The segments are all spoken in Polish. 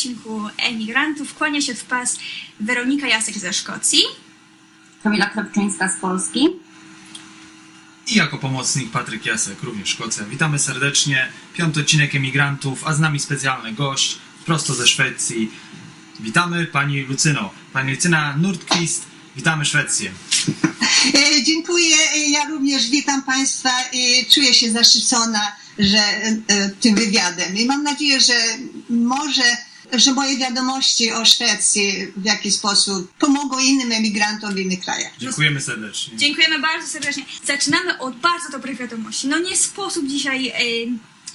odcinku Emigrantów. Kłania się w pas Weronika Jasek ze Szkocji. Kamila Kropczyńska z Polski. I jako pomocnik Patryk Jasek, również Szkocja. Witamy serdecznie. Piąty odcinek Emigrantów, a z nami specjalny gość, prosto ze Szwecji. Witamy Pani Lucyno. Pani Lucyna Nordqvist, witamy Szwecję. E, Dziękuję. E, Ja również witam Państwa i czuję się zaszczycona że, e, tym wywiadem. I mam nadzieję, że może, że moje wiadomości o Szwecji w jakiś sposób pomogą innym emigrantom w innych krajach. Dziękujemy serdecznie. Dziękujemy bardzo serdecznie. Zaczynamy od bardzo dobrych wiadomości. No nie sposób dzisiaj e,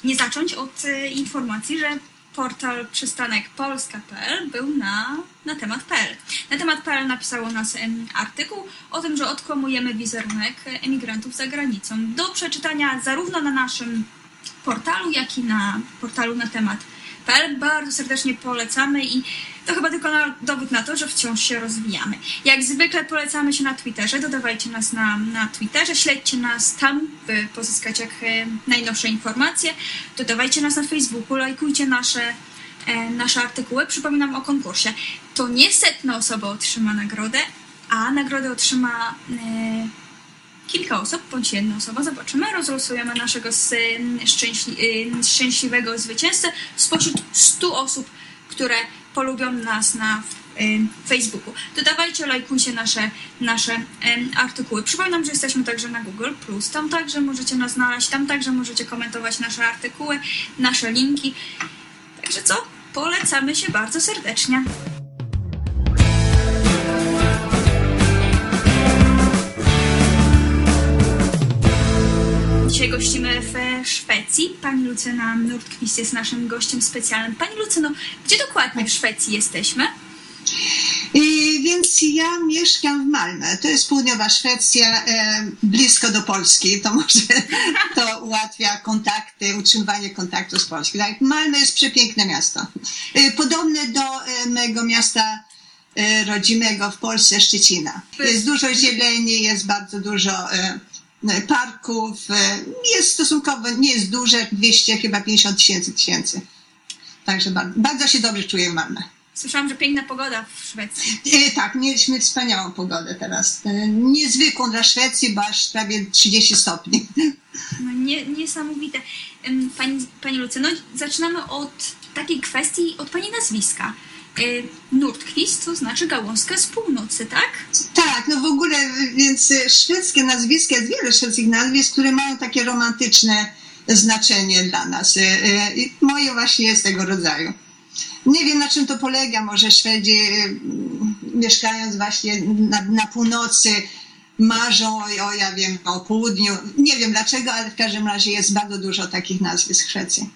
nie zacząć od e, informacji, że portal przystanek polska.pl był na, na temat.pl. Na temat.pl napisało nas artykuł o tym, że odkłamujemy wizerunek emigrantów za granicą. Do przeczytania zarówno na naszym portalu, jak i na portalu na temat.pl. Bardzo serdecznie polecamy i to chyba tylko dowód na to, że wciąż się rozwijamy. Jak zwykle polecamy się na Twitterze, dodawajcie nas na, na Twitterze, śledźcie nas tam, by pozyskać jak e, najnowsze informacje. Dodawajcie nas na Facebooku, lajkujcie nasze, e, nasze artykuły. Przypominam o konkursie. To nie setna osoba otrzyma nagrodę, a nagrodę otrzyma e, kilka osób, bądź jedna osoba, zobaczymy. Rozlosujemy naszego szczęśli, y, szczęśliwego zwycięzcę spośród 100 osób, które polubią nas na y, Facebooku. Dodawajcie, lajkujcie nasze, nasze artykuły. Przypominam, że jesteśmy także na Google+, tam także możecie nas znaleźć, tam także możecie komentować nasze artykuły, nasze linki. Także co? Polecamy się bardzo serdecznie. Dzisiaj gościmy w Szwecji. Pani Lucyna Nordqvist jest naszym gościem specjalnym. Pani Lucyno, gdzie dokładnie w Szwecji jesteśmy? I więc ja mieszkam w Malmö. To jest południowa Szwecja, e, blisko do Polski. To może to ułatwia kontakty, utrzymywanie kontaktu z Polską. Tak, Malmö jest przepiękne miasto. E, podobne do e, mego miasta e, rodzimego w Polsce, Szczecina. Jest dużo zieleni, jest bardzo dużo e, parków. E, jest stosunkowo, nie jest duże, 200, chyba 50 tysięcy tysięcy. Także bardzo, bardzo się dobrze czuję w Malmö. Słyszałam, że piękna pogoda w Szwecji. E, tak, mieliśmy wspaniałą pogodę teraz. E, niezwykłą dla Szwecji, bo aż prawie 30 stopni. No, nie, niesamowite. Pani, pani Lucyno, zaczynamy od takiej kwestii, od Pani nazwiska. Y, Nordqvist to znaczy gałązka z północy, tak? Tak, no w ogóle, więc e, szwedzkie nazwiska, jest wiele szwedzkich nazwisk, które mają takie romantyczne znaczenie dla nas. E, e, Moje właśnie jest tego rodzaju. Nie wiem, na czym to polega. Może Szwedzi, e, mieszkając właśnie na, na północy, marzą o, ja wiem, o południu. Nie wiem dlaczego, ale w każdym razie jest bardzo dużo takich nazwisk w Szwecji.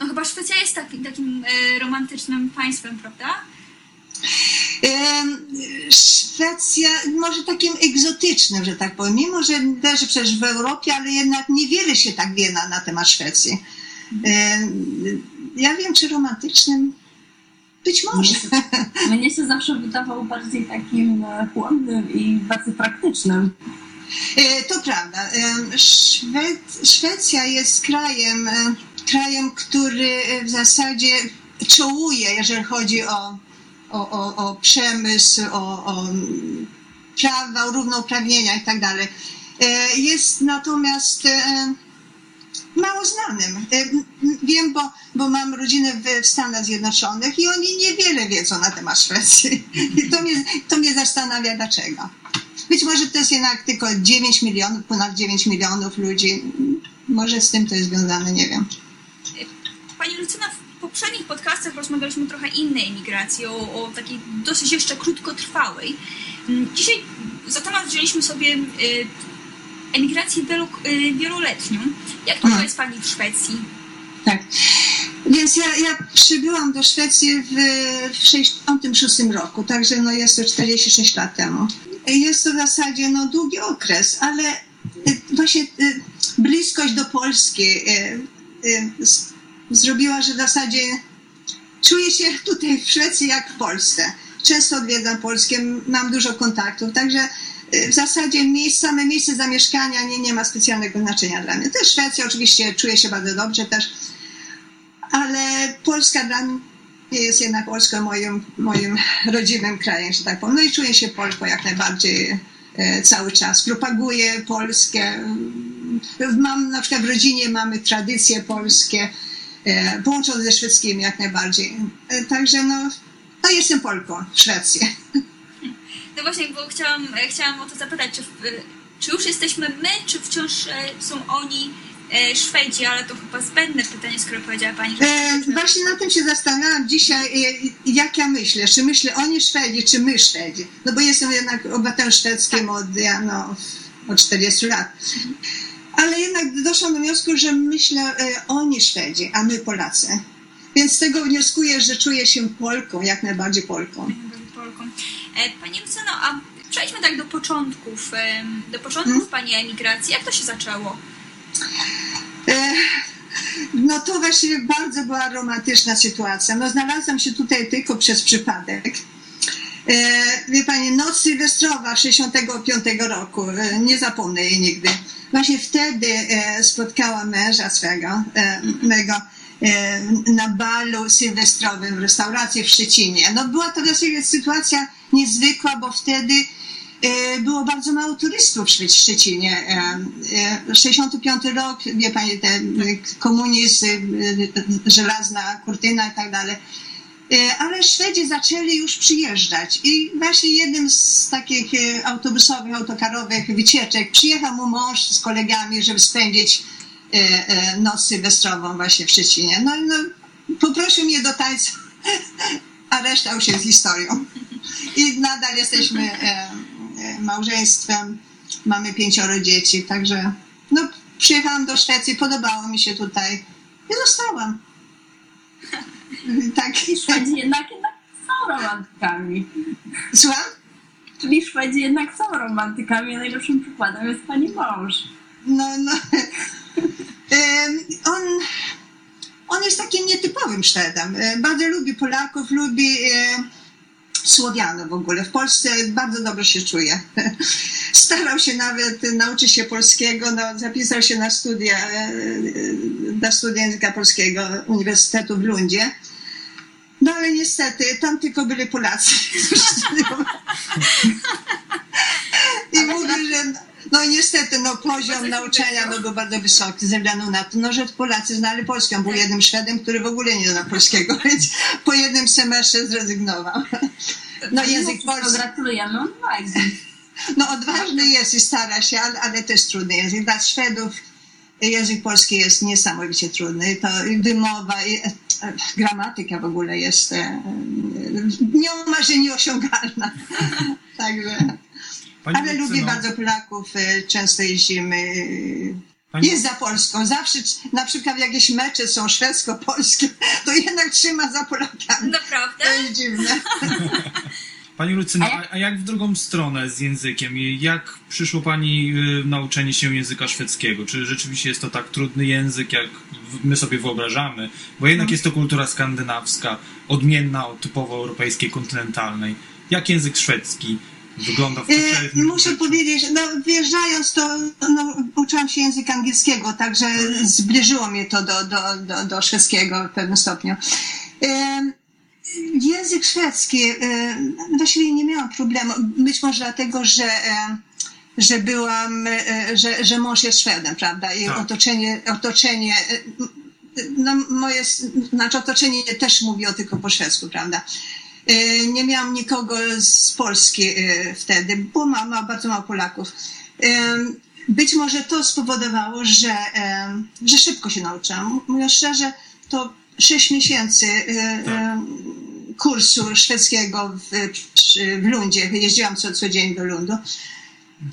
No chyba Szwecja jest taki, takim e, romantycznym państwem, prawda? Szwecja, może takim egzotycznym, że tak powiem, mimo że też przecież w Europie, ale jednak niewiele się tak wie na, na temat Szwecji. Em, Ja wiem, czy romantycznym? Być może. Mnie się, mnie się zawsze wydawał bardziej takim e, chłodnym i bardzo praktycznym. E, To prawda. Em, Szwe- Szwecja jest krajem, krajem, który e, w zasadzie czołuje, jeżeli chodzi o, o, o, o przemysł, o, o prawa, o równouprawnienia i tak. E, Jest natomiast e, mało znanym. Wiem, bo, bo mam rodzinę w Stanach Zjednoczonych i oni niewiele wiedzą na temat Szwecji. I to mnie, to mnie zastanawia, dlaczego. Być może to jest jednak tylko 9 milionów, ponad 9 milionów ludzi. Może z tym to jest związane, nie wiem. Pani Lucyna, w poprzednich podcastach rozmawialiśmy trochę innej emigracji, o, o takiej dosyć jeszcze krótkotrwałej. Mm, Dzisiaj za temat wzięliśmy sobie y, emigrację y, wieloletnią. Jak Mhm. jest Pani w Szwecji? Tak. Więc ja, ja przybyłam do Szwecji w, w 66 roku, także no jest to 46 lat temu. Jest to w zasadzie no, długi okres, ale y, właśnie bliskość do Polski zrobiła, że w zasadzie czuję się tutaj w Szwecji jak w Polsce. Często odwiedzam Polskę, mam dużo kontaktów, także y, w zasadzie miejsce, same miejsce zamieszkania nie, nie ma specjalnego znaczenia dla mnie. Też Szwecja oczywiście czuję się bardzo dobrze też, ale Polska dla mnie jest jednak Polska moim, moim rodzimym krajem, że tak powiem. No i czuję się Polką jak najbardziej e, cały czas. Propaguję Polskę. Mam na przykład w rodzinie mamy tradycje polskie, połączone ze szwedzkimi jak najbardziej. E, Także no, no jestem Polką w Szwecji. No właśnie, bo chciałam, e, chciałam o to zapytać, czy, czy już jesteśmy my, czy wciąż e, są oni e, Szwedzi, ale to chyba zbędne pytanie, skoro powiedziała Pani, że... E, właśnie na tym się zastanawiałam dzisiaj, e, jak ja myślę. Czy myślę oni Szwedzi, czy my Szwedzi? No bo jestem jednak obywatelem szwedzkim od, ja, no, od 40 lat. Ale jednak doszłam do wniosku, że myślę e, oni Szwedzi, a my Polacy. Więc z tego wnioskuję, że czuję się Polką, jak najbardziej Polką. Polką. E, Pani Lucyno, a przejdźmy tak do początków, do początków Mhm. Pani emigracji. Jak to się zaczęło? E, No to właściwie bardzo była romantyczna sytuacja. No znalazłam się tutaj tylko przez przypadek. Wie pani, noc sylwestrowa 65 roku, nie zapomnę jej nigdy. Właśnie wtedy e, spotkałam męża swego, e, mego, e, na balu sylwestrowym w restauracji w Szczecinie. No była to siebie sytuacja niezwykła, bo wtedy było bardzo mało turystów w Szczecinie. E, e, 65 rok, wie pani, ten komunizm, żelazna kurtyna i tak dalej. E, Ale Szwedzi zaczęli już przyjeżdżać i właśnie jednym z takich e, autobusowych, autokarowych wycieczek przyjechał mu mąż z kolegami, żeby spędzić e, noc sylwestrową właśnie w Szczecinie. No, no poprosił mnie do tańca, a reszta już jest historią. I nadal jesteśmy małżeństwem, mamy pięcioro dzieci, także no, przyjechałam do Szwecji, podobało mi się tutaj i zostałam. Tak. I Szwedzi jednak, jednak są romantykami. Słucham? Czyli Szwedzi jednak są romantykami, a najlepszym przykładem jest pani mąż. No, no. Em, On, on jest takim nietypowym Szwedem. E, Bardzo lubi Polaków, lubi e, Słowianów w ogóle. W Polsce bardzo dobrze się czuje. Starał się nawet nauczyć się polskiego, no, zapisał się na studia, e, na studia języka polskiego Uniwersytetu w Lundzie. No ale niestety, tam tylko byli Polacy. I mówi, że no i niestety no, poziom nauczania no, był bardzo wysoki ze względu na to, no, że Polacy znali polską. Był jednym Szwedem, który w ogóle nie zna polskiego, więc po jednym semestrze zrezygnował. No język wszystko polski, Gratulujemy odwagi. no odważny jest i stara się, ale, ale jest trudny język. Dla Szwedów język polski jest niesamowicie trudny. To wymowa, i, e, e, gramatyka w ogóle jest e, e, nieomalże nieosiągalna. Także... Pani Ale lubię bardzo Polaków, e, często jeździmy. e, Pani- Jest za Polską. Zawsze, na przykład jak jakieś mecze są szwedzko-polskie, to jednak trzyma za Polakami. Naprawdę? To jest dziwne. Pani Lucyno, A a, a jak w drugą stronę z językiem? Jak przyszło Pani y, nauczenie się języka szwedzkiego? Czy rzeczywiście jest to tak trudny język, jak my sobie wyobrażamy? Bo jednak jest to kultura skandynawska, odmienna od typowo europejskiej, kontynentalnej. Jak język szwedzki wygląda w E, Muszę życiu? powiedzieć, no wyjeżdżając to no, uczyłam się języka angielskiego, także zbliżyło mnie to do, do, do, do szwedzkiego w pewnym stopniu. E, Język szwedzki, e, właściwie nie miałam problemu, być może dlatego, że, e, że byłam, e, że, że mąż jest Szwedem, prawda, i Tak. otoczenie, otoczenie e, no moje, znaczy otoczenie też mówiło tylko po szwedzku, prawda. E, Nie miałam nikogo z Polski e, wtedy, bo mama bardzo mało Polaków. E, Być może to spowodowało, że, e, że szybko się nauczyłam. Mówiąc szczerze, to sześć miesięcy e, e, kursu szwedzkiego w, w Lundzie. Jeździłam co, co dzień do Lundu.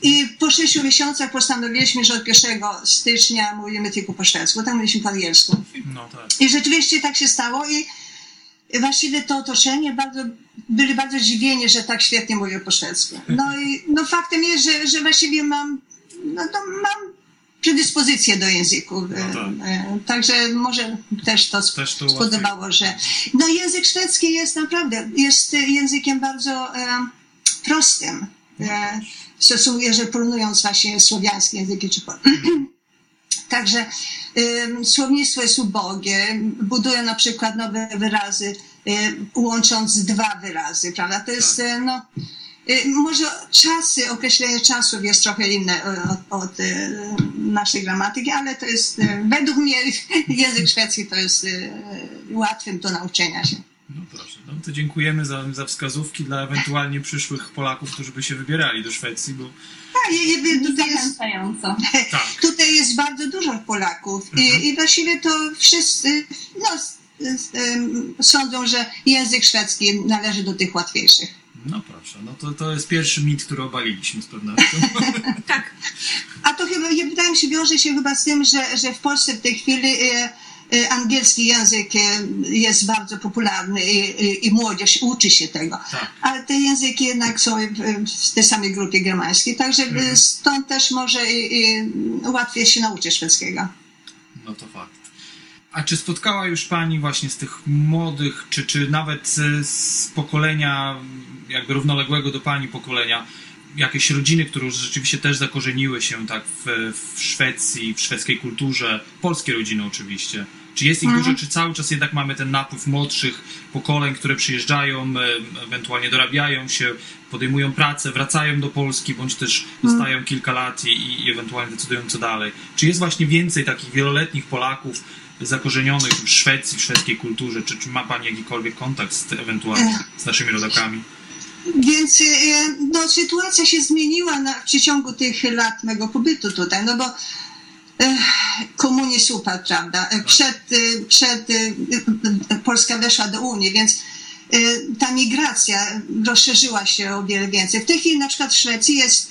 I po sześciu miesiącach postanowiliśmy, że od 1 stycznia mówimy tylko po szwedzku. Tam mówiliśmy po angielsku. No tak. I rzeczywiście tak się stało i właściwie to otoczenie bardzo, byli bardzo zdziwieni, że tak świetnie mówię po szwedzku. No i no faktem jest, że, że właściwie mam, no, no, mam predyspozycję do języków. No tak. E, e, Także może też to Też to spodobało, że... No język szwedzki jest naprawdę, jest językiem bardzo e, prostym. E, w stosunku, jeżeli porównując właśnie słowiańskie języki czy po... Także Ym, Słownictwo jest ubogie, budują na przykład nowe wyrazy, y, łącząc dwa wyrazy, prawda? To jest, Tak. y, no, y, może czasy, określenie czasów jest trochę inne y, od, od y, naszej gramatyki, ale to jest, y, według mnie język szwedzki to jest y, łatwym do nauczenia się. No proszę, no to dziękujemy za, za wskazówki dla ewentualnie przyszłych Polaków, którzy by się wybierali do Szwecji, bo Tak, i- i tutaj jest, Zachęcająco. tak, tutaj jest bardzo dużo Polaków i, i właściwie to wszyscy no, sądzą, że język szwedzki należy do tych łatwiejszych. No proszę, no to, to jest pierwszy mit, który obaliliśmy z pewnością. Tak. A to chyba, ja- wydaje mi się, wiąże się chyba z tym, że, że w Polsce w tej chwili e, e, angielski język e, jest bardzo popularny i, i, i młodzież uczy się tego. Tak. Ale te języki jednak są w, tej samej grupie germańskiej, także e, stąd też może i, i łatwiej się nauczyć szwedzkiego. No to fakt. A czy spotkała już Pani właśnie z tych młodych, czy, czy nawet z pokolenia, jakby równoległego do Pani pokolenia, jakieś rodziny, które już rzeczywiście też zakorzeniły się tak w, w Szwecji, w szwedzkiej kulturze, polskie rodziny oczywiście. Czy jest ich dużo, czy cały czas jednak mamy ten napływ młodszych pokoleń, które przyjeżdżają, e, ewentualnie dorabiają się, podejmują pracę, wracają do Polski, bądź też zostają kilka lat i, i ewentualnie decydują co dalej. Czy jest właśnie więcej takich wieloletnich Polaków zakorzenionych w Szwecji, w szwedzkiej kulturze? Czy, czy ma Pani jakikolwiek kontakt z, ewentualnie z naszymi rodakami? Więc e, no, sytuacja się zmieniła na, w przeciągu tych lat mego pobytu tutaj, no bo e, komunizm upadł, prawda? E, Przed, e, przed e, Polska weszła do Unii, więc ta migracja rozszerzyła się o wiele więcej. W tej chwili na przykład w Szwecji jest,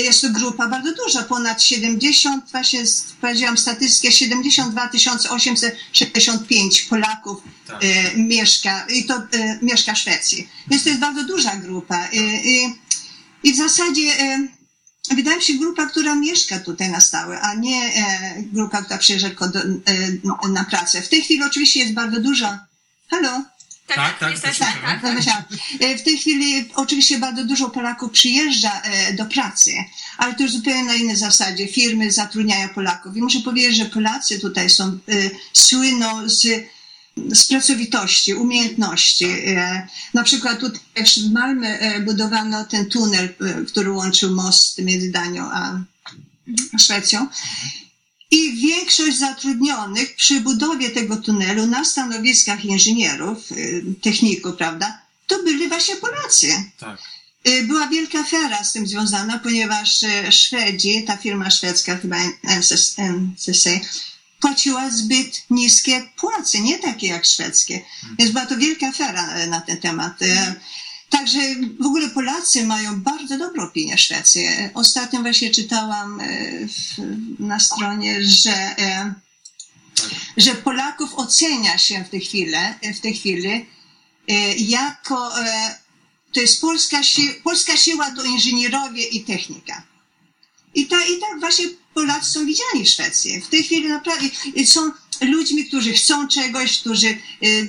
jest to grupa bardzo duża, ponad 70, właśnie sprawdziłam statystykę, 72 865 Polaków Tak. e, mieszka, i to e, mieszka w Szwecji. Więc to jest bardzo duża grupa. I, i, i w zasadzie e, wydaje mi się grupa, która mieszka tutaj na stałe, a nie e, grupa, która przyjeżdża tylko do, e, na pracę. W tej chwili oczywiście jest bardzo dużo. Halo? Tak, Tak, tak, jesteśmy, tak, tak. E, W tej chwili oczywiście bardzo dużo Polaków przyjeżdża e, do pracy, ale to już zupełnie na innej zasadzie. Firmy zatrudniają Polaków i muszę powiedzieć, że Polacy tutaj są, e, słyną z, z pracowitości, umiejętności. E, Na przykład tutaj w Malmö e, budowano ten tunel, e, który łączył most między Danią a Szwecją. I większość zatrudnionych przy budowie tego tunelu na stanowiskach inżynierów, y, techników, prawda, to byli właśnie Polacy. Tak. Y, Była wielka afera z tym związana, ponieważ y, Szwedzi, ta firma szwedzka, chyba NCC, płaciła zbyt niskie płace, nie takie jak szwedzkie. Więc była to wielka afera na ten temat. Także w ogóle Polacy mają bardzo dobrą opinię Szwecji. Ostatnio właśnie czytałam w, na stronie, że, Tak. że Polaków ocenia się w tej chwili, w tej chwili jako to jest polska, si polska siła to inżynierowie i technika. I, ta, I tak właśnie Polacy są widziani w Szwecji. W tej chwili naprawdę są ludźmi, którzy chcą czegoś, którzy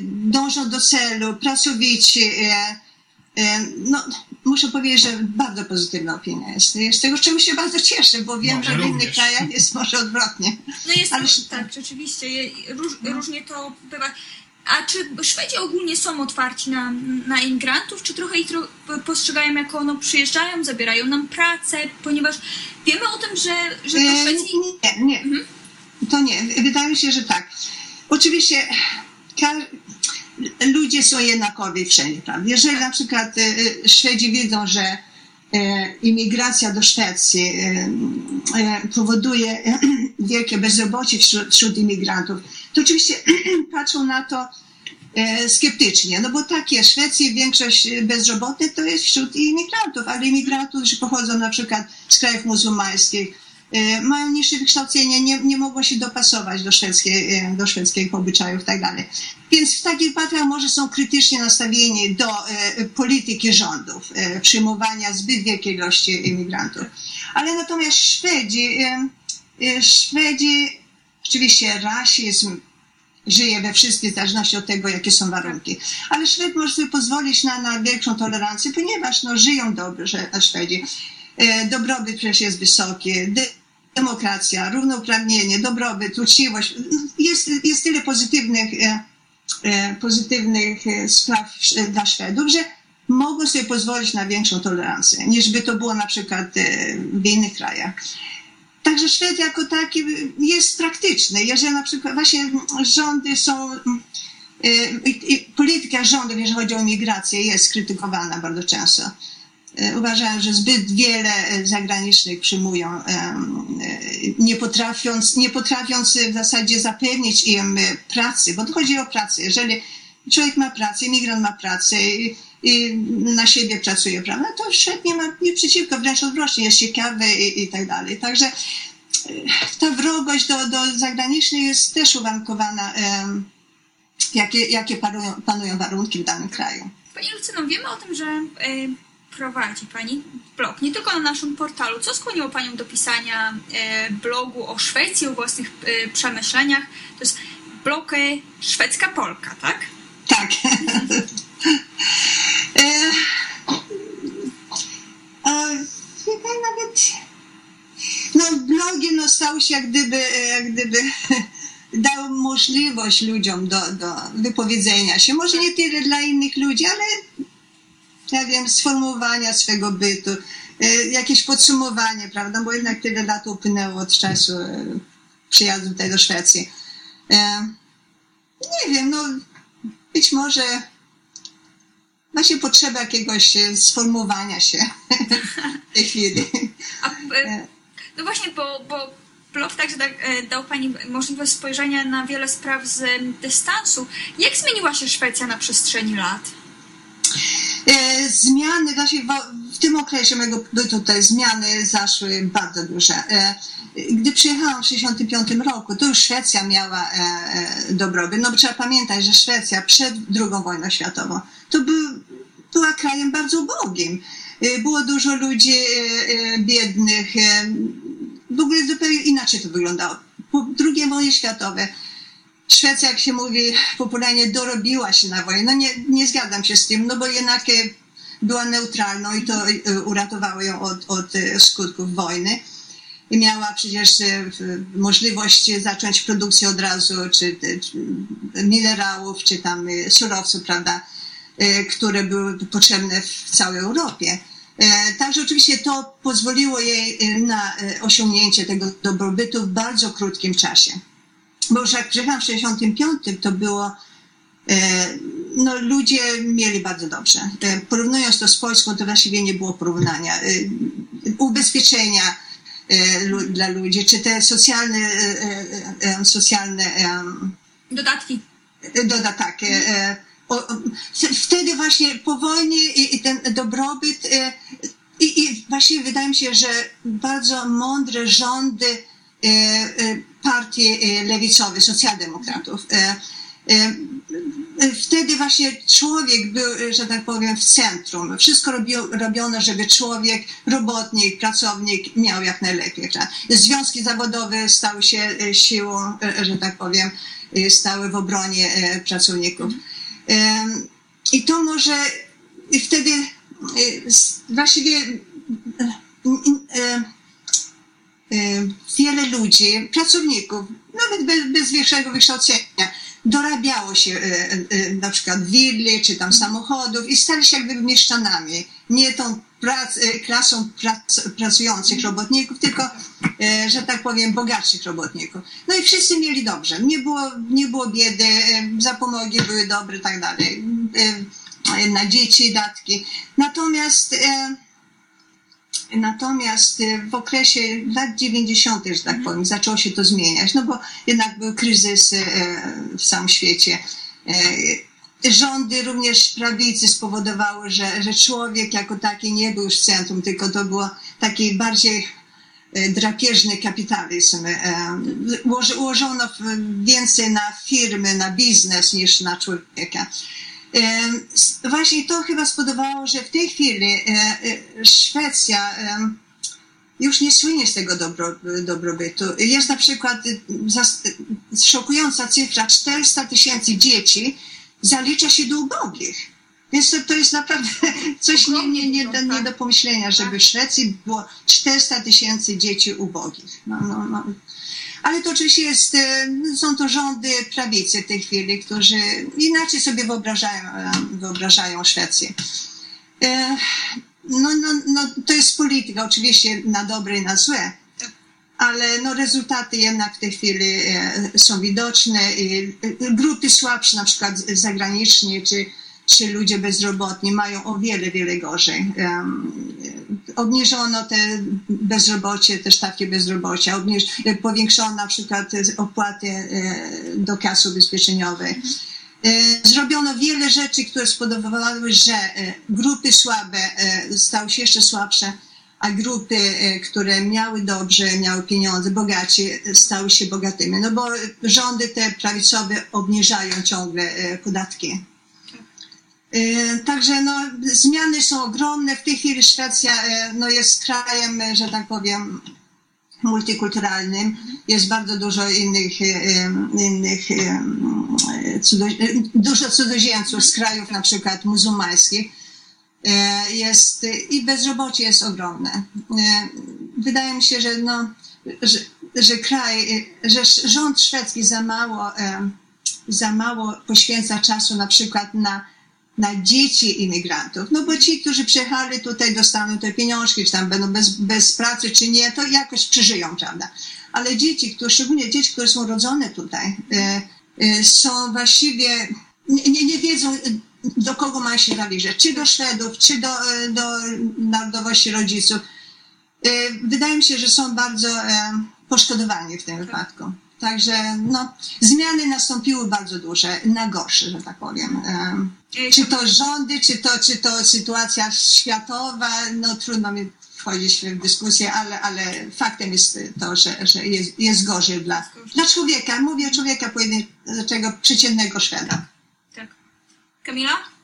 dążą do celu, pracowici. Y, No, muszę powiedzieć, że bardzo pozytywna opinia jest. Z tego, z czego się bardzo cieszę, bo wiem, No, że w również. innych krajach jest może odwrotnie. No jest Ale- tak, rzeczywiście, róż, różnie to bywa. A czy Szwedzi ogólnie są otwarci na, na imigrantów, czy trochę ich tro, postrzegają jako no, przyjeżdżają, zabierają nam pracę, ponieważ wiemy o tym, że, że do E, Szwecji... Nie, nie. To nie. Wydaje mi się, że tak. Oczywiście ludzie są jednakowi wszędzie, prawda? Jeżeli na przykład e, e, Szwedzi widzą, że e, imigracja do Szwecji powoduje wielkie bezrobocie wśród, wśród imigrantów, to oczywiście patrzą na to sceptycznie, no bo tak jest, w Szwecji większość bezrobotnych to jest wśród imigrantów, ale imigrantów, którzy pochodzą na przykład z krajów muzułmańskich, mają niższe wykształcenie, nie, nie mogą się dopasować do, szwedzkiej, e, do szwedzkich obyczajów i tak. Więc w takich przypadkach może są krytycznie nastawieni do e, polityki rządów, e, przyjmowania zbyt wielkiej ilości imigrantów. Ale natomiast Szwedzi, e, e, Szwedzi, oczywiście rasizm, żyje we wszystkich w zależności od tego, jakie są warunki. Ale Szwed może sobie pozwolić na, na większą tolerancję, ponieważ no, żyją dobrze Szwedzi. E, Dobrobyt przecież jest wysoki, dy- demokracja, równouprawnienie, dobrobyt, uczciwość. Jest, jest tyle pozytywnych, e, e, pozytywnych spraw dla Szwedów, że mogą sobie pozwolić na większą tolerancję, niż by to było na przykład w innych krajach. Także Szwed jako taki jest praktyczny. Jeżeli na przykład właśnie rządy są, polityka rządów, jeżeli chodzi o migrację, jest krytykowana bardzo często. Y, Uważają, że zbyt wiele y, zagranicznych przyjmują, y, nie potrafiąc, nie potrafiąc w zasadzie zapewnić im pracy, bo to chodzi o pracę. Jeżeli człowiek ma pracę, migrant ma pracę i, na siebie pracuje, prawda, to Szwed nie ma nic przeciwko, wręcz odwrotnie, jest ciekawy i, i tak dalej. Także ta wrogość do, do zagranicznej jest też uwarunkowana, jakie, jakie panują, panują warunki w danym kraju. Pani Lucyno, wiemy o tym, że e, prowadzi Pani blog, nie tylko na naszym portalu. Co skłoniło Panią do pisania e, blogu o Szwecji, o własnych e, przemyśleniach? To jest blog e, Szwedzka Polka, tak? Tak. a, wie pani, nawet no, blogiem no, stał się jak gdyby, jak gdyby dał możliwość ludziom do, do wypowiedzenia się. Może nie tyle dla innych ludzi, ale ja wiem, sformułowania swego bytu, e, jakieś podsumowanie, prawda? Bo jednak tyle lat upłynęło od czasu e, przyjazdu tutaj do Szwecji. E, nie wiem, no być może właśnie potrzeba jakiegoś sformułowania się w tej chwili. A, no właśnie, bo, bo blog także da, dał Pani możliwość spojrzenia na wiele spraw z dystansu. Jak zmieniła się Szwecja na przestrzeni lat? E, Zmiany, właśnie w- tym okresie mojego bytu tutaj zmiany zaszły bardzo duże. E, Gdy przyjechałam w 1965 roku, to już Szwecja miała e, dobrobyt. No trzeba pamiętać, że Szwecja przed II wojną światową to był, była krajem bardzo ubogim. Było dużo ludzi biednych. W ogóle zupełnie inaczej to wyglądało. Po II wojnie światowej Szwecja, jak się mówi popularnie, dorobiła się na wojnie. No nie, nie zgadzam się z tym, no bo jednak e, była neutralną i to e, uratowało ją od, od e, skutków wojny. I miała przecież możliwość zacząć produkcję od razu, czy, czy minerałów, czy tam surowców, prawda, które były potrzebne w całej Europie. Także oczywiście to pozwoliło jej na osiągnięcie tego dobrobytu w bardzo krótkim czasie bo już jak przyjechałam w 65, to było, e, no ludzie mieli bardzo dobrze. E, porównując to z Polską, to właściwie nie było porównania. E, ubezpieczenia dla ludzi, czy te socjalne, socjalne Dodatki. dodatki. Wtedy właśnie po wojnie i, ten dobrobyt i, i właśnie wydaje mi się, że bardzo mądre rządy partii e, lewicowych, socjaldemokratów. E, e, Wtedy właśnie człowiek był, że tak powiem, w centrum. Wszystko robio, robiono, żeby człowiek, robotnik, pracownik miał jak najlepiej. prawda? Związki zawodowe stały się siłą, że tak powiem, stały w obronie pracowników. I to może wtedy właściwie wiele ludzi, pracowników, nawet bez, bez większego wykształcenia, dorabiało się e, e, na przykład willi czy tam samochodów i stali się jakby mieszczanami. Nie tą prac, klasą prac, pracujących robotników, tylko, że tak powiem, bogatszych robotników. No i wszyscy mieli dobrze. Nie było, nie było biedy, zapomogi były dobre tak dalej. Na dzieci datki. Natomiast Natomiast e, w okresie lat 90., że tak powiem, zaczęło się to zmieniać, no bo jednak były kryzysy e, w całym świecie. E, Rządy również prawicy spowodowały, że, że człowiek jako taki nie był już w centrum, tylko to było taki bardziej drapieżny kapitalizm. Ułożono więcej na firmy, na biznes niż na człowieka. Właśnie to chyba spowodowało, że w tej chwili e, e, Szwecja już nie słynie z tego dobro, dobrobytu. Jest na przykład e, szokująca cyfra 400 tysięcy dzieci zalicza się do ubogich. Więc to, to jest naprawdę coś nie, nie, nie, do, nie do pomyślenia, żeby w Szwecji było 400 tysięcy dzieci ubogich. No, no, no. Ale to oczywiście jest, e, są to rządy prawicy w tej chwili, którzy inaczej sobie wyobrażają, wyobrażają Szwecję. E, No, no, no, to jest polityka, oczywiście na dobre i na złe, ale no, rezultaty jednak w tej chwili e, są widoczne. Grupy słabsze, na przykład zagranicznie, czy, czy ludzie bezrobotni mają o wiele, wiele gorzej. Obniżono te bezrobocie, te stawki bezrobocia, obniż, e, powiększono na przykład opłaty e, do kasy ubezpieczeniowej. Zrobiono wiele rzeczy, które spowodowały, że e, grupy słabe stały się jeszcze słabsze, a grupy, które miały dobrze, miały pieniądze, bogaci, stały się bogatymi. No bo rządy te prawicowe obniżają ciągle podatki. E, Także no, zmiany są ogromne. W tej chwili Szwecja e, no, jest krajem, e, że tak powiem, multikulturalnym. Jest bardzo dużo innych, innych dużo cudzoziemców z krajów na przykład muzułmańskich. Jest, I bezrobocie jest ogromne. Wydaje mi się, że, no, że, że kraj, że rząd szwedzki za mało, za mało poświęca czasu na przykład na na dzieci imigrantów. No bo ci, którzy przyjechali tutaj, dostaną te pieniążki, czy tam będą bez, bez pracy, czy nie, to jakoś przeżyją, prawda? Ale dzieci, które, szczególnie dzieci, które są rodzone tutaj, e, e, są właściwie, nie, nie, wiedzą, e, do kogo mają się należeć, czy do Szwedów, czy do, e, do narodowości rodziców. E, Wydaje mi się, że są bardzo e, poszkodowani w tym wypadku. Także no, zmiany nastąpiły bardzo duże, na gorsze, że tak powiem. Czy to rządy, czy to, czy to sytuacja światowa, no trudno mi wchodzić w dyskusję, ale, ale faktem jest to, że, że jest, jest gorzej dla, dla człowieka. Mówię człowieka pojedynczego, przeciętnego Szweda. Tak. Kamila?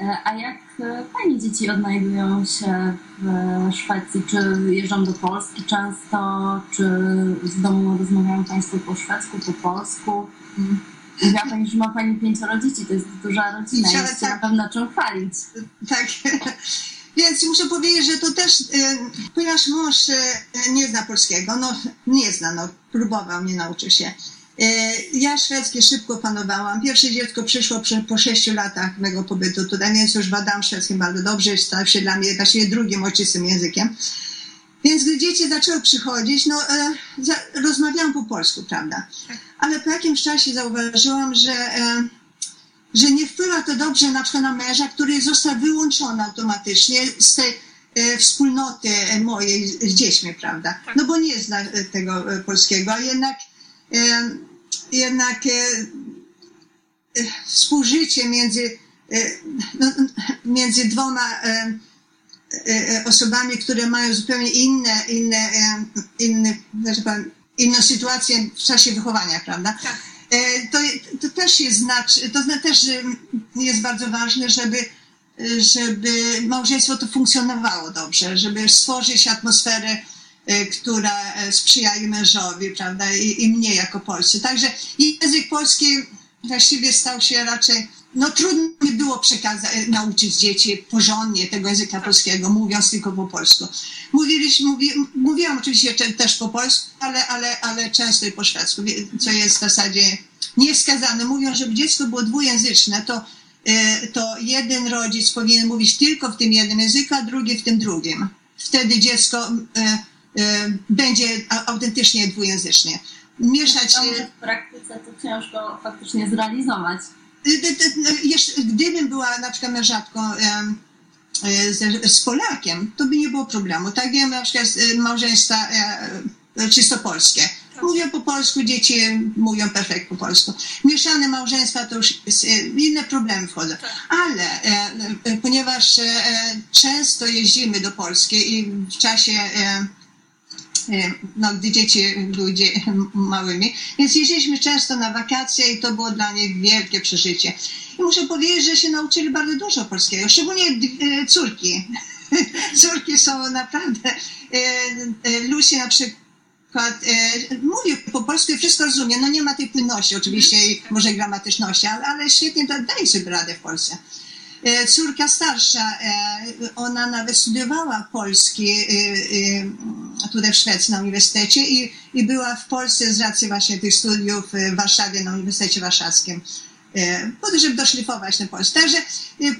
E, A jak e, Pani dzieci odnajdują się w Szwecji? Czy jeżdżą do Polski często? Czy w domu rozmawiają Państwo po szwedzku, po polsku? Mówiła Pani, że ma Pani pięcioro dzieci, to jest duża rodzina, Pięcioro, jest tak. na pewno czym chwalić. Tak. Więc muszę powiedzieć, że to też, e, ponieważ mąż e, nie zna polskiego, no nie zna, no próbował, nie nauczył się. E, Ja szwedzkie szybko panowałam. Pierwsze dziecko przyszło przy, po sześciu latach mego pobytu tutaj, więc już badałam szwedzkim bardzo dobrze. Stał się dla mnie właściwie drugim ojczystym językiem. Więc gdy dzieci zaczęły przychodzić, no e, za, rozmawiałam po polsku, prawda? Ale po jakimś czasie zauważyłam, że e, że nie wpływa to dobrze na przykład na męża, który został wyłączony automatycznie z tej e, wspólnoty mojej z dziećmi, prawda? Tak. No bo nie zna tego polskiego, a jednak, jednak e, e, współżycie między, e, no, między dwoma osobami, które mają zupełnie inne, inne, e, inny, znaczy powiem, inną sytuację w czasie wychowania, prawda? Tak. To, to też jest znacz, to też jest bardzo ważne, żeby, żeby małżeństwo to funkcjonowało dobrze, żeby stworzyć atmosferę, która e, sprzyja i mężowi, prawda, i, i mnie jako Polsce. Także język polski właściwie stał się raczej, no trudno mi było przekazać, nauczyć dzieci porządnie tego języka polskiego, mówiąc tylko po polsku. Mówiliśmy, mówi, mówiłam oczywiście te- też po polsku, ale, ale, ale często i po szwedzku, co jest w zasadzie nieskazane. Mówią, żeby dziecko było dwujęzyczne, to, e, to jeden rodzic powinien mówić tylko w tym jednym języku, a drugi w tym drugim. Wtedy dziecko e, e, będzie a- autentycznie dwujęzycznie. Mieszać... To może w praktyce to ciężko faktycznie zrealizować. Y, y, y, no, gdybym była na przykład mężatką y, z, z Polakiem, to by nie było problemu. Tak wiem na przykład y, małżeństwa e, czysto polskie. Mówią po polsku, dzieci mówią perfekt po polsku. Mieszane małżeństwa to już inne problemy wchodzą. Ale e, e, ponieważ często jeździmy do Polski i w czasie no, gdy dzieci były małymi, więc jeździliśmy często na wakacje i to było dla nich wielkie przeżycie. I muszę powiedzieć, że się nauczyli bardzo dużo polskiego, szczególnie e, córki. Córki są naprawdę, e, e, Lucy na przykład e, mówi po polsku i wszystko rozumie, no nie ma tej płynności oczywiście i może gramatyczności, ale, ale świetnie da- daje sobie radę w Polsce. E, Córka starsza, e, ona nawet studiowała polski e, tutaj w Szwecji na uniwersytecie i, i była w Polsce z racji właśnie tych studiów w Warszawie na Uniwersytecie Warszawskim. Po to, żeby doszlifować ten polski. Także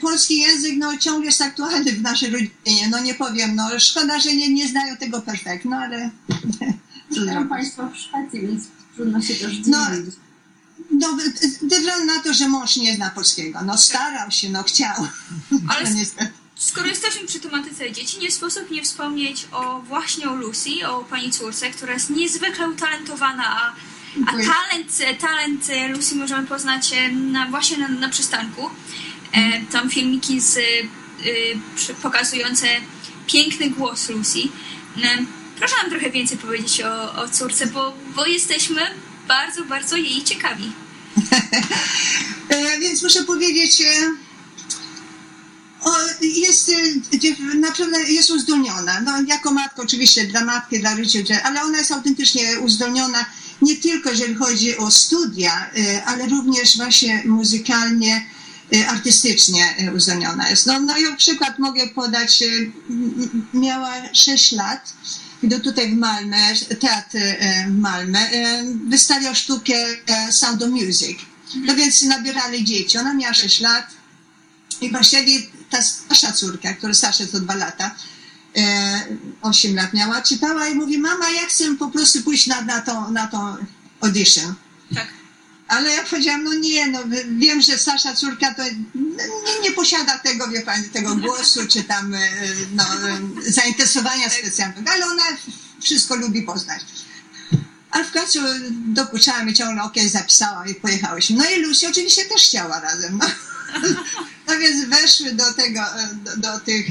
polski język no, ciągle jest aktualny w naszej rodzinie. No nie powiem, no szkoda, że nie, nie znają tego perfekt, no ale Mieszkają. Państwo w Szwecji, więc trudno się też dziwić. No, No, względu na to, że mąż nie zna polskiego. No starał się, no chciał. Ale Ale niestety. Skoro jesteśmy przy tematyce dzieci, nie sposób nie wspomnieć o właśnie o Lucy, o pani córce, która jest niezwykle utalentowana, a, a talent, talent Lucy możemy poznać e, na, właśnie na, na przystanku. E, tam filmiki z, e, przy- pokazujące piękny głos Lucy. E, proszę nam trochę więcej powiedzieć o, o córce, bo, bo jesteśmy bardzo, bardzo jej ciekawi. E, więc muszę powiedzieć, e, o, jest e, dziew- naprawdę jest uzdolniona. No, jako matka oczywiście, dla matki, dla rodziców, ale ona jest autentycznie uzdolniona nie tylko jeżeli chodzi o studia, ale również właśnie muzykalnie, artystycznie uzdolniona jest. No, no i na przykład mogę podać, miała 6 lat, gdy tutaj w Malmę, teatr e, w Malmę, e, wystawiał sztukę e, Sound of Music. No więc nabierali dzieci. Ona miała 6 lat i właśnie ta starsza córka, która starsza to 2 lata, e, 8 lat miała, czytała i mówi, mama, ja chcę po prostu pójść na, na, tą, na tą audition. Tak. Ale ja powiedziałam, no nie, no wiem, że starsza córka to nie, nie posiada tego, wie pani, tego głosu, czy tam e, no, e, zainteresowania specjalnego, ale ona wszystko lubi poznać. A w końcu dokuczała mi ciągle, okej, zapisała i pojechałyśmy. No i Lucy oczywiście też chciała razem. No, no więc weszły do tego, e, do, do tych,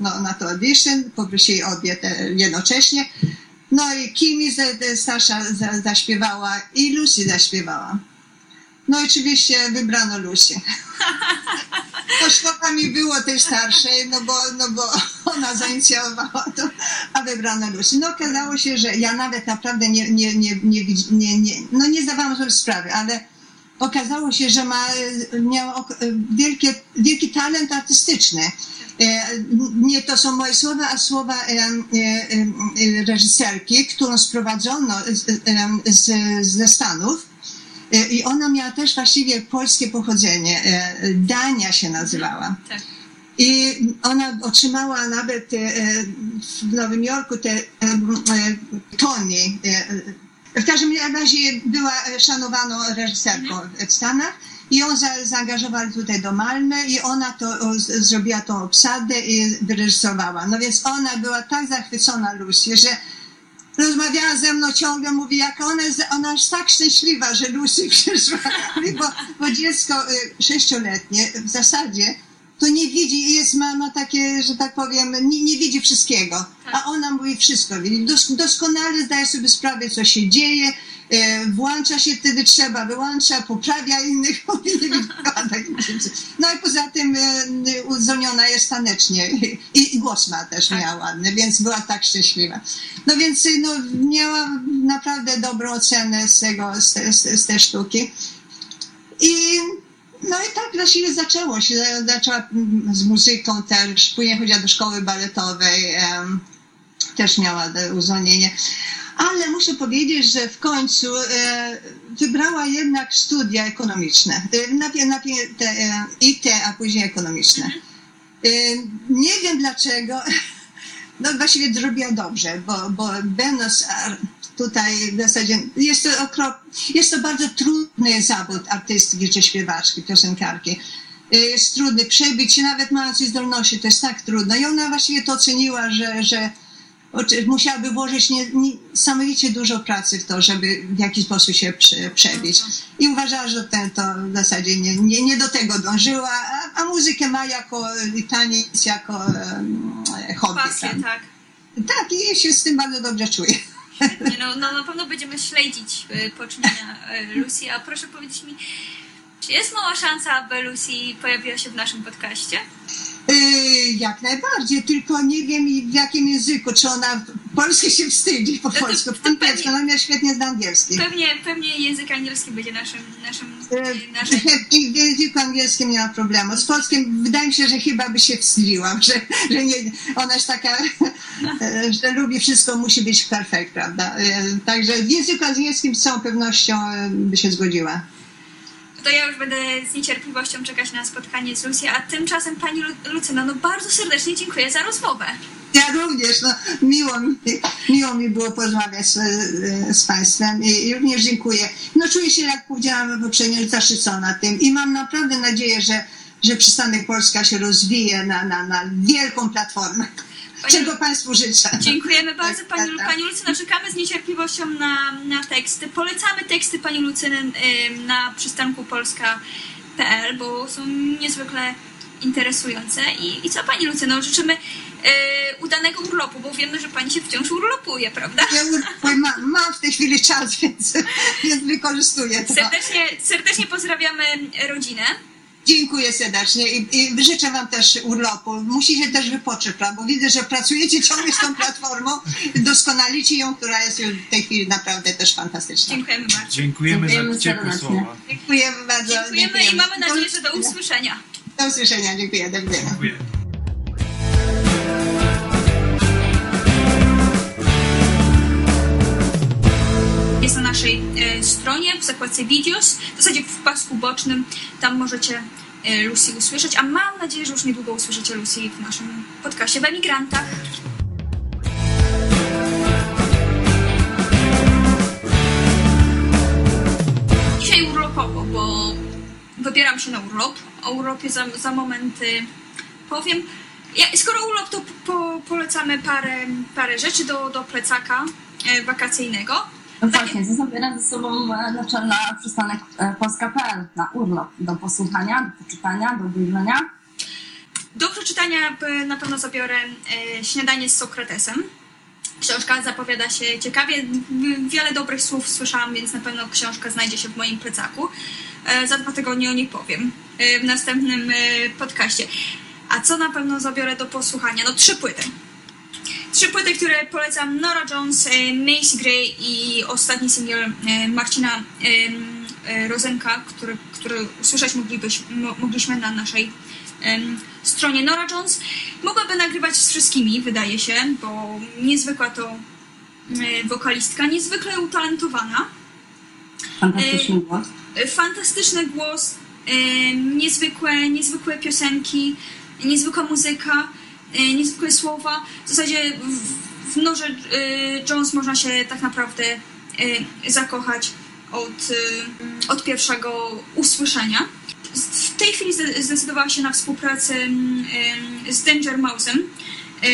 no, na to audition, poprosili obie te jednocześnie. No i Kimi za- ta starsza za, zaśpiewała i Lucy zaśpiewała. No oczywiście wybrano Lucy. No szkoda mi było tej starszej, no bo, no bo ona zainicjowała to, a wybrano Lucy. No okazało się, że ja nawet naprawdę nie, nie, nie, nie, nie, nie, no nie zdawałam sobie sprawy, ale okazało się, że ma, miała wielkie, wielki talent artystyczny. E, Nie to są moje słowa, a słowa e, e, reżyserki, którą sprowadzono z, z, ze Stanów. E, I ona miała też właściwie polskie pochodzenie. E, Dania się nazywała. Tak. I ona otrzymała nawet e, w Nowym Jorku te Tony. W każdym razie była szanowaną reżyserką w Stanach i ją za, zaangażowali tutaj do Malmy i ona to o, zrobiła tą obsadę i wyreżyserowała. No więc ona była tak zachwycona Lucy, że rozmawiała ze mną ciągle, mówi, jak ona jest, ona jest tak szczęśliwa, że Lucy przyszła. Bo, bo dziecko y, sześcioletnie w zasadzie to nie widzi, jest, ma, takie, że tak powiem, nie, nie widzi wszystkiego, a ona mówi wszystko, widzi. Dos, doskonale zdaje sobie sprawę, co się dzieje, e, włącza się wtedy trzeba, wyłącza, poprawia innych. No i poza tym e, uzdolniona jest tanecznie i, i głos ma też miała ładny, więc była tak szczęśliwa. No więc no, miała naprawdę dobrą ocenę z, tego, z, z, z tej sztuki. I no i tak właściwie zaczęło się. Zaczęła mm, z muzyką też, później chodziła do szkoły baletowej, też miała e, uzdolnienie. Ale muszę powiedzieć, że w końcu e, wybrała jednak studia ekonomiczne. E, najpierw, najpierw te, IT, a później ekonomiczne. E, nie wiem dlaczego. No właściwie zrobiła dobrze, bo, bo będąc tutaj w zasadzie jest to, okrop, jest to bardzo trudny zawód artystki czy śpiewaczki, piosenkarki. Y, Jest trudny przebić się, nawet mając zdolności, to jest tak trudno. I ona właściwie to oceniła, że, że musiałaby włożyć nie, niesamowicie dużo pracy w to, żeby w jakiś sposób się prze, przebić. I uważała, że ten to w zasadzie nie, nie, nie do tego dążyła, a, a muzykę ma jako taniec, jako um, hobby. Pasję, tak. Tak, i się z tym bardzo dobrze czuję. Nie, No, no na pewno będziemy śledzić y, poczynienia y, Lucy, a proszę powiedzieć mi, czy jest mała szansa, aby Lucy pojawiła się w naszym podcaście? Y, jak najbardziej, tylko nie wiem i w jakim języku, czy ona polskie się wstydzi po No polsku. Po angielsku, ona mnie świetnie zna angielski. Pewnie, pewnie język angielski będzie naszym, naszym Y, narzędziem. I w języku angielskim nie ma problemu. Z polskim wydaje mi się, że chyba by się wstydziła, że, że nie, ona jest taka, e, że lubi wszystko, musi być perfekt, prawda? E, Także w języku angielskim z całą pewnością by się zgodziła. To ja już będę z niecierpliwością czekać na spotkanie z Lucy, a tymczasem Pani Lu- Lucyno, no bardzo serdecznie dziękuję za rozmowę. Ja również, no, miło, mi, miło mi było porozmawiać z, z Państwem i, również dziękuję. No czuję się, jak powiedziałam poprzednio, zaszczycona tym i mam naprawdę nadzieję, że, że przystanek Polska się rozwije na, na, na wielką platformę. Czego Państwu życzę. Dziękujemy bardzo Tak, Pani, tak, tak. Pani Lucyno. Czekamy z niecierpliwością na, na teksty. Polecamy teksty Pani Lucyny na przystanku polska.pl, bo są niezwykle interesujące. I, i co Pani Lucyno, życzymy y, udanego urlopu, bo wiemy, że Pani się wciąż urlopuje, prawda? Ja ur- mam, mam w tej chwili czas, więc, więc wykorzystuję to. Serdecznie, serdecznie pozdrawiamy rodzinę. Dziękuję serdecznie i, i życzę Wam też urlopu. Musicie też wypocząć, prawda? bo widzę, że pracujecie ciągle z tą platformą, doskonalicie ją, która jest już w tej chwili naprawdę też fantastyczna. Dziękujemy bardzo. Dziękujemy, Dziękujemy za ciepłe serdecznie. słowa. Dziękujemy bardzo. Dziękujemy i mamy nadzieję, że do usłyszenia. Do usłyszenia, dziękuję, do widzenia. Dziękuję. Jest na naszej e, stronie w zakładce Videos, w zasadzie w pasku bocznym. Tam możecie e, Lucy usłyszeć, a mam nadzieję, że już niedługo usłyszycie Lucy w naszym podcaście w Emigrantach. Dzisiaj urlopowo, bo wybieram się na urlop. O urlopie za, za powiem. Ja, skoro urlop, to po, polecamy parę, parę rzeczy do, do plecaka e, wakacyjnego. No właśnie, zabiera ze sobą e, naczelna przystanek e, polska.pl na urlop do posłuchania, do poczytania, do obejrzenia. Do przeczytania e, na pewno zabiorę Śniadanie z Sokratesem. Książka zapowiada się ciekawie. Wiele dobrych słów słyszałam, więc na pewno książka znajdzie się w moim plecaku. Za dwa tygodnie o niej powiem w następnym podcaście. A co na pewno zabiorę do posłuchania? No trzy płyty. Trzy płyty, które polecam. Nora Jones, e, Macy Gray i ostatni singiel e, Marcina e, Rozenka, który, który usłyszeć moglibyś, mogliśmy na naszej stronie Nora Jones. Mogłaby nagrywać z wszystkimi, wydaje się, bo niezwykła to wokalistka, niezwykle utalentowana. Fantastyczny głos. Fantastyczny głos, niezwykłe, niezwykłe piosenki, niezwykła muzyka, niezwykłe słowa. W zasadzie w, w Norze e, Jones można się tak naprawdę e, zakochać od, e, od pierwszego usłyszenia. W tej chwili zde- zdecydowała się na współpracę z Danger Mouse'em. E,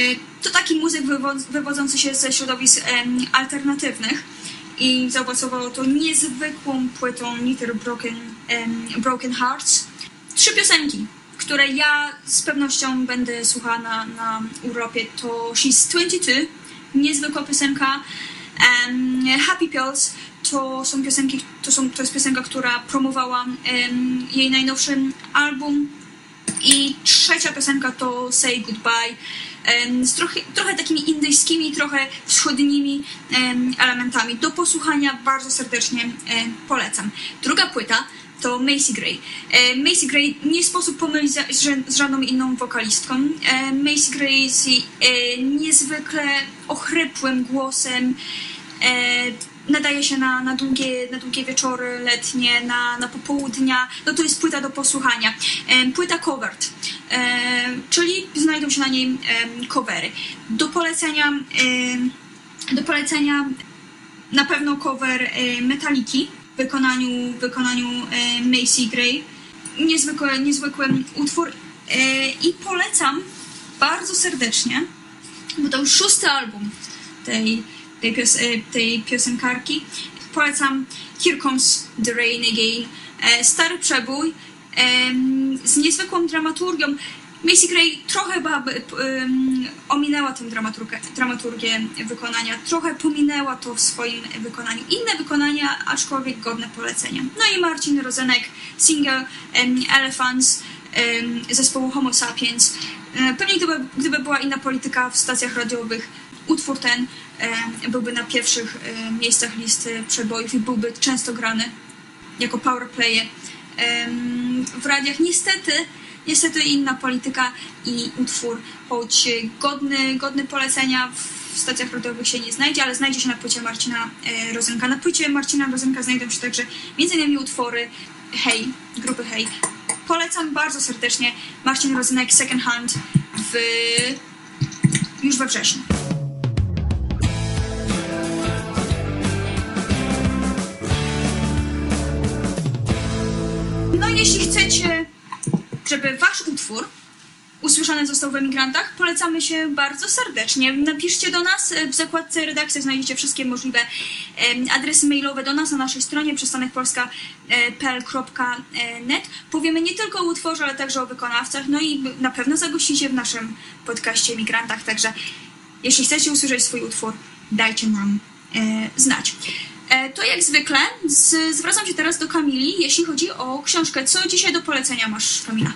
To taki muzyk wywo- wywodzący się ze środowisk alternatywnych i zaowocowało to niezwykłą płytą Little Broken, Broken Hearts. Trzy piosenki, które ja z pewnością będę słuchała na, na urlopie to She's 22, niezwykła piosenka, em, Happy Pills to są piosenki, to, są, to jest piosenka, która promowała em, jej najnowszy album i trzecia piosenka to Say Goodbye z trochę, trochę takimi indyjskimi, trochę wschodnimi em, elementami. Do posłuchania bardzo serdecznie polecam. Druga płyta to Macy Gray. E, Macy Gray nie sposób pomylić z, ża- z żadną inną wokalistką. E, Macy Gray jest e, niezwykle ochrypłym głosem. Nadaje się na, na, długie, na długie wieczory letnie, na, na popołudnia. No to jest płyta do posłuchania. Płyta covered, czyli znajdą się na niej covery. Do polecenia, do polecenia na pewno cover Metaliki wykonaniu, wykonaniu e, Macy Gray. Niezwykły, niezwykły utwór e, i polecam bardzo serdecznie, bo to już szósty album tej, tej, pios, e, tej piosenkarki. Polecam Here Comes the Rain Again. Stary przebój z niezwykłą dramaturgią. Macy Gray trochę chyba em, ominęła tę dramaturgię, dramaturgię wykonania, trochę pominęła to w swoim wykonaniu. Inne wykonania, aczkolwiek godne polecenia. No i Marcin Rozenek, single em, Elephants em, zespołu Homo Sapiens. E, Pewnie gdyby, gdyby była inna polityka w stacjach radiowych, utwór ten byłby na pierwszych e, miejscach listy przebojów i byłby często grany jako powerplaye w radiach. Niestety, niestety inna polityka i utwór, choć godny, godny polecenia w stacjach radiowych się nie znajdzie, ale znajdzie się na płycie Marcina e, Rozenka. Na płycie Marcina Rozenka znajdą się także m.in. utwory Hej, grupy Hej. Polecam bardzo serdecznie Marcin Rozenek Second Hand w, już we wrześniu. No jeśli chcecie, żeby wasz utwór usłyszany został w emigrantach, polecamy się bardzo serdecznie. Napiszcie do nas w zakładce redakcji, znajdziecie wszystkie możliwe adresy mailowe do nas na naszej stronie przystanekpolska.pl.net. Powiemy nie tylko o utworze, ale także o wykonawcach, no i na pewno zagościcie w naszym podcaście emigrantach, także jeśli chcecie usłyszeć swój utwór, dajcie nam e, znać. E, to jak zwykle z, zwracam się teraz do Kamili, jeśli chodzi o książkę. Co dzisiaj do polecenia masz, Kamila?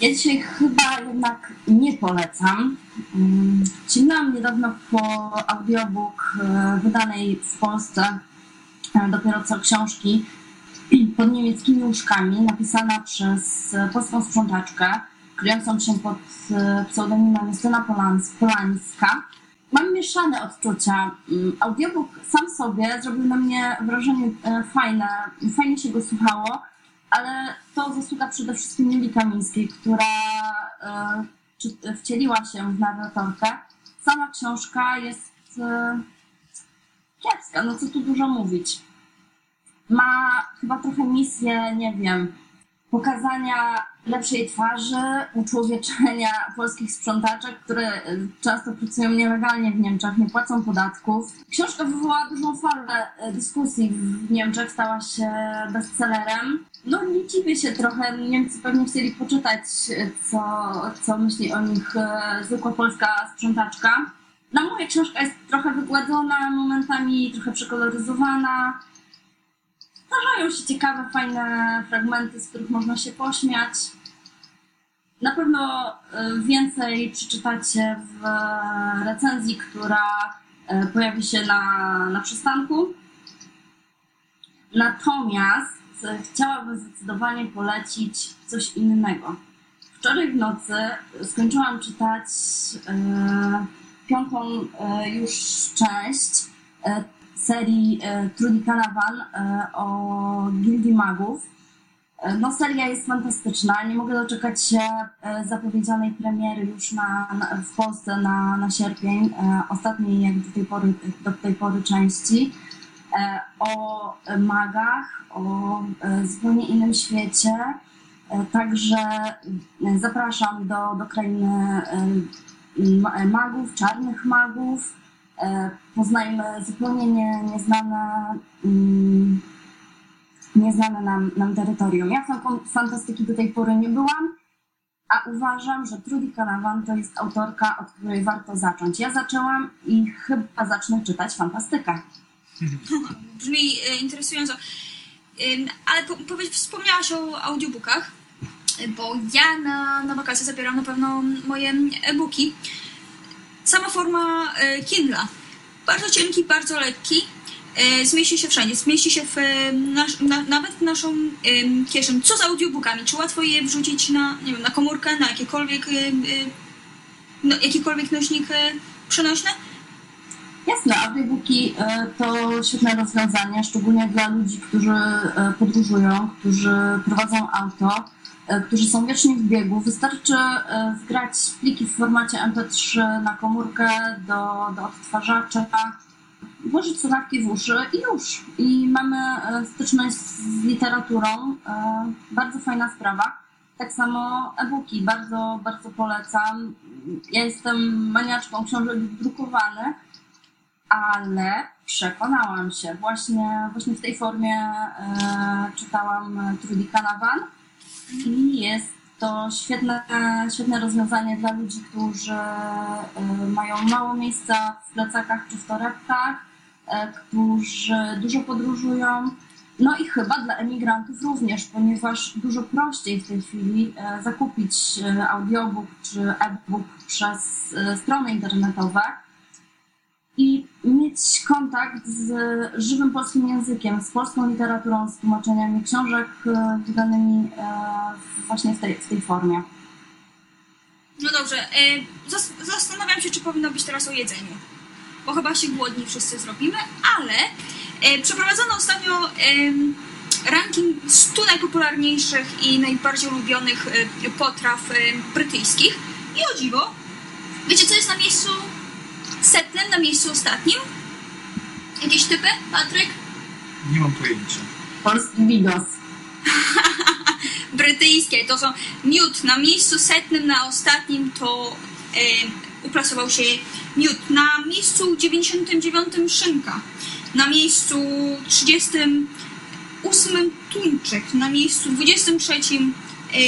Ja dzisiaj chyba jednak nie polecam. Mm, Sięgnęłam niedawno po audiobook e, wydanej w Polsce e, dopiero co książki pod niemieckimi łóżkami, napisana przez polską sprzątaczkę, kryjącą się pod pseudonimem Justyna Polańska. Mam mieszane odczucia. Mm, Audiobook sam sobie zrobił na mnie wrażenie e, fajne, fajnie się go słuchało, ale to zasługa przede wszystkim Julii Kamińskiej, która e, wcieliła się w narratorkę. Sama książka jest e, kiepska, no co tu dużo mówić. Ma chyba trochę misję, nie wiem, pokazania lepszej twarzy, uczłowieczenia polskich sprzątaczek, które e, często pracują nielegalnie w Niemczech, nie płacą podatków. Książka wywołała dużą falę e, dyskusji w Niemczech, stała się bestsellerem. No nie dziwię się trochę, Niemcy pewnie chcieli poczytać, e, co, co myśli o nich zwykła polska sprzątaczka. Na moje książka jest trochę wygładzona, momentami trochę przekoloryzowana. Zdarzają się ciekawe, fajne fragmenty, z których można się pośmiać. Na pewno e, więcej przeczytacie w e, recenzji, która e, pojawi się na, na przystanku. Natomiast chciałabym zdecydowanie polecić coś innego. Wczoraj w nocy skończyłam czytać e, piątą e, już część e, serii e, Trudy Canavan e, o Gildii Magów. E, No, seria jest fantastyczna. Nie mogę doczekać się zapowiedzianej premiery już na, na, w Polsce na, na sierpień, ostatniej jak do tej pory, do tej pory części. O magach, o zupełnie innym świecie. Także zapraszam do, do krainy ma- magów, czarnych magów. E, Poznajmy zupełnie nie, nieznane, mm, nieznane nam, nam terytorium. Ja fan- fantastyki do tej pory nie byłam, a uważam, że Trudy Canavan to jest autorka, od której warto zacząć. Ja zaczęłam i chyba zacznę czytać fantastykę. Brzmi e, interesująco. Ym, Ale po, powiedz, wspomniałaś o audiobookach, e, bo ja na, na wakacje zabieram na pewno moje e-booki. Sama forma e, Kindla. Bardzo cienki, bardzo lekki. E, Zmieści się wszędzie. Zmieści się w, e, nasz, na, nawet w naszą kieszeń. Co z audiobookami? Czy łatwo je wrzucić na, nie wiem, na komórkę, na jakiekolwiek, no, jakikolwiek nośnik przenośny? Jasne, audiobooki to świetne rozwiązanie, szczególnie dla ludzi, którzy podróżują, którzy prowadzą auto, którzy są wiecznie w biegu. Wystarczy e, wgrać pliki w formacie MP3 na komórkę do, do odtwarzacza, włożyć słuchawki w uszy i już. I mamy e, styczność z literaturą. E, Bardzo fajna sprawa. Tak samo e-booki, bardzo, bardzo polecam. Ja jestem maniaczką książek drukowanych ale przekonałam się. Właśnie, właśnie w tej formie e, czytałam e, Trudy Canavan i jest to świetne, świetne rozwiązanie dla ludzi, którzy e, mają mało miejsca w plecakach czy w torebkach, e, którzy dużo podróżują. No i chyba dla emigrantów również, ponieważ dużo prościej w tej chwili e, zakupić audiobook czy e-book przez strony internetowe i mieć kontakt z żywym polskim językiem, z polską literaturą, z tłumaczeniami książek e, wydanymi e, właśnie w tej, w tej formie. No dobrze, e, zas- zastanawiam się, czy powinno być teraz o jedzeniu. Bo chyba się głodni wszyscy zrobimy, ale przeprowadzono ostatnio ranking 100 najpopularniejszych i najbardziej ulubionych potraw brytyjskich. I o dziwo, wiecie co jest na miejscu setnym, na miejscu ostatnim? Jakieś typy, Patryk? Nie mam pojęcia. Polski bigos. brytyjskie. To są miód. Na miejscu setnym, na ostatnim to e, uplasował się miód. Na miejscu 99 szynka. Na miejscu 38 tuńczyk. Na miejscu 23 e,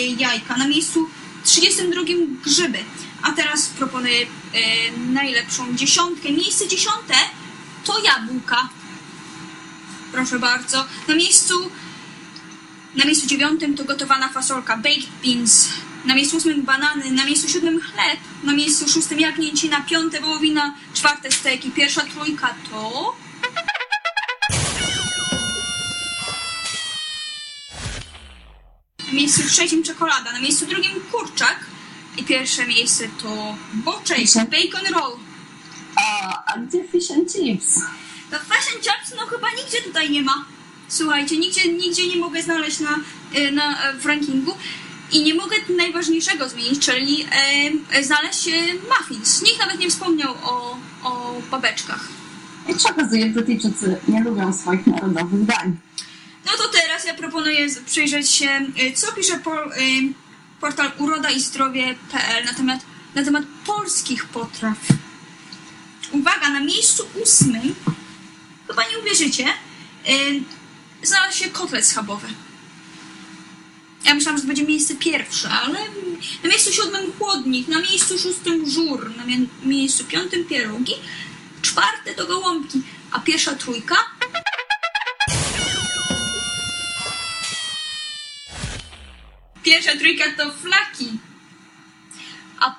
jajka. Na miejscu 32 grzyby. A teraz proponuję najlepszą dziesiątkę. Miejsce dziesiąte to jabłka. Proszę bardzo. Na miejscu na miejscu dziewiątym to gotowana fasolka, baked beans. Na miejscu ósmym banany, na miejscu siódmym chleb, na miejscu szóstym jagnięcina, piąte wołowina, czwarte steki, pierwsza trójka to... Na miejscu trzecim czekolada, na miejscu drugim kurczak i pierwsze miejsce to Proszę. bacon roll. A, a gdzie fish and chips? No fashion chips no chyba nigdzie tutaj nie ma. Słuchajcie, nigdzie, nigdzie nie mogę znaleźć na, y, na, e, w rankingu i nie mogę najważniejszego zmienić, czyli e, znaleźć muffins. Nikt nawet nie wspomniał o, o babeczkach. Jak się okazuje, Brytyjczycy nie lubią swoich narodowych dań. No to teraz ja proponuję przyjrzeć się, e, co pisze po, e, portal urodaizdrowie.pl na temat, na temat polskich potraw. Uwaga, na miejscu ósmym, chyba nie uwierzycie, e, znalazł się kotlet schabowy. Ja myślałam, że to będzie miejsce pierwsze, ale na miejscu siódmym chłodnik, na miejscu szóstym żur, na mie- miejscu piątym pierogi, czwarte to gołąbki, a pierwsza trójka Pierwsza trójka to flaki. A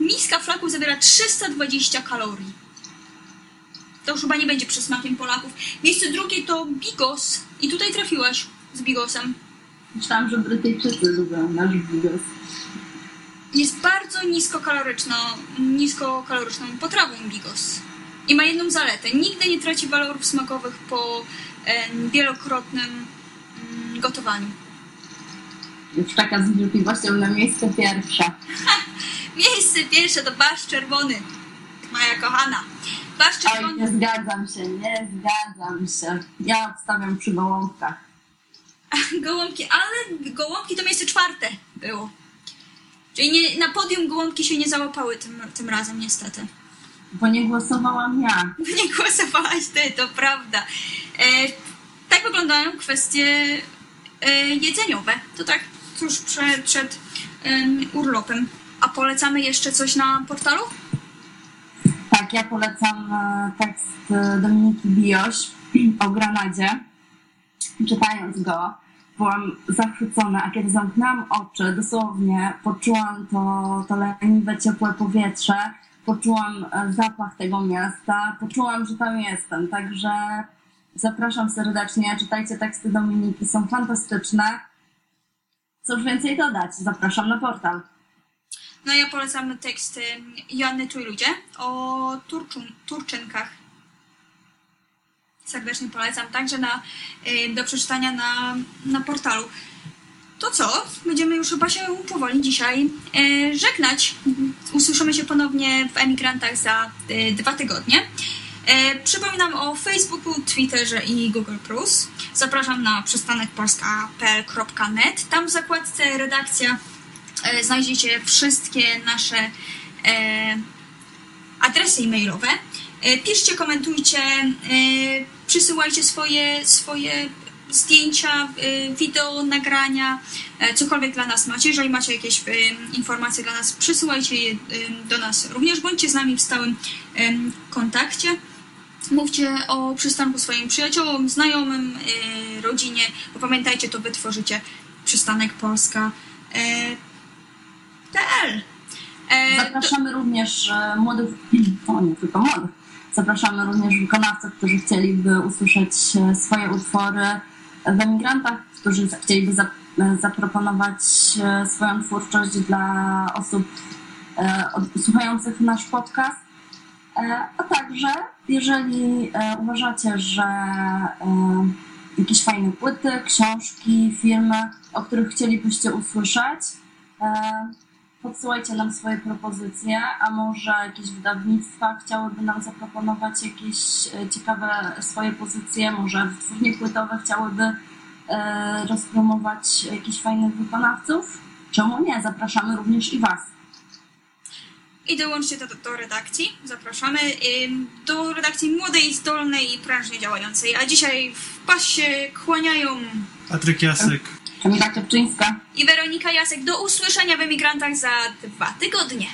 miska flaków zawiera 320 kalorii. To już chyba nie będzie przysmakiem Polaków. Miejsce drugie to bigos. I tutaj trafiłaś z bigosem. Myślałam, że Brytyjczycy lubią nasz bigos. Jest bardzo niskokaloryczną, niskokaloryczną potrawą bigos. I ma jedną zaletę. Nigdy nie traci walorów smakowych po wielokrotnym mm, gotowaniu. Już taka z cierpliwością na miejsce pierwsze. Miejsce pierwsze to barszcz czerwony. Moja kochana. Barszcz Oj, czerwony. nie zgadzam się, nie zgadzam się. Ja obstawiam przy gołąbkach. Gołąbki, ale gołąbki to miejsce czwarte było. Czyli nie, na podium gołąbki się nie załapały tym, tym razem, niestety. Bo nie głosowałam ja. Nie głosowałaś ty, to prawda. E, tak wyglądają kwestie e, jedzeniowe. To tak tuż przed, przed em, urlopem. A polecamy jeszcze coś na portalu? Tak, ja polecam e, tekst e, Dominiki Bioś o Granadzie. Czytając go, byłam zachwycona, a kiedy zamknęłam oczy, dosłownie poczułam to, to leniwe, ciepłe powietrze, poczułam e, zapach tego miasta, poczułam, że tam jestem. Także zapraszam serdecznie, czytajcie teksty Dominiki, są fantastyczne. Cóż więcej dodać, zapraszam na portal. No ja polecam tekst Joanny Trójludzie o Turczun, Turczynkach. Serdecznie polecam, także na, em, do przeczytania na, na portalu. To co? Będziemy już chyba się powoli dzisiaj e, żegnać. Usłyszymy się ponownie w Emigrantach za e, dwa tygodnie. E, przypominam o Facebooku, Twitterze i Google+. Zapraszam na przystanek polska.pl.net. Tam w zakładce redakcja e, znajdziecie wszystkie nasze e, adresy e-mailowe. E, piszcie, komentujcie, e, przysyłajcie swoje, swoje zdjęcia, e, wideo, nagrania, e, cokolwiek dla nas macie. Jeżeli macie jakieś e, informacje dla nas, przysyłajcie je do nas również. Bądźcie z nami w stałym kontakcie. Mówcie o przystanku swoim przyjaciołom, znajomym, e, rodzinie, bo pamiętajcie, to wy tworzycie przystanek Polska. PL. E, Zapraszamy również e, młodych, o nie tylko młodych, zapraszamy również wykonawców, którzy chcieliby usłyszeć e, swoje utwory w emigrantach, którzy chcieliby e, zaproponować swoją twórczość dla osób słuchających nasz podcast. E, A także, jeżeli e, uważacie, że e, jakieś fajne płyty, książki, filmy, o których chcielibyście usłyszeć, podsyłajcie nam swoje propozycje, a może jakieś wydawnictwa chciałyby nam zaproponować jakieś ciekawe swoje pozycje, może wytwórnie płytowe chciałyby rozpromować jakichś fajnych wykonawców. Czemu nie? Zapraszamy również i Was. I dołączcie to do, do redakcji. Zapraszamy do redakcji młodej, zdolnej i prężnie działającej. A dzisiaj w pas się kłaniają Patryk Jasek. Kamila Kiepczyńska. i Weronika Jasek. Do usłyszenia w emigrantach za dwa tygodnie.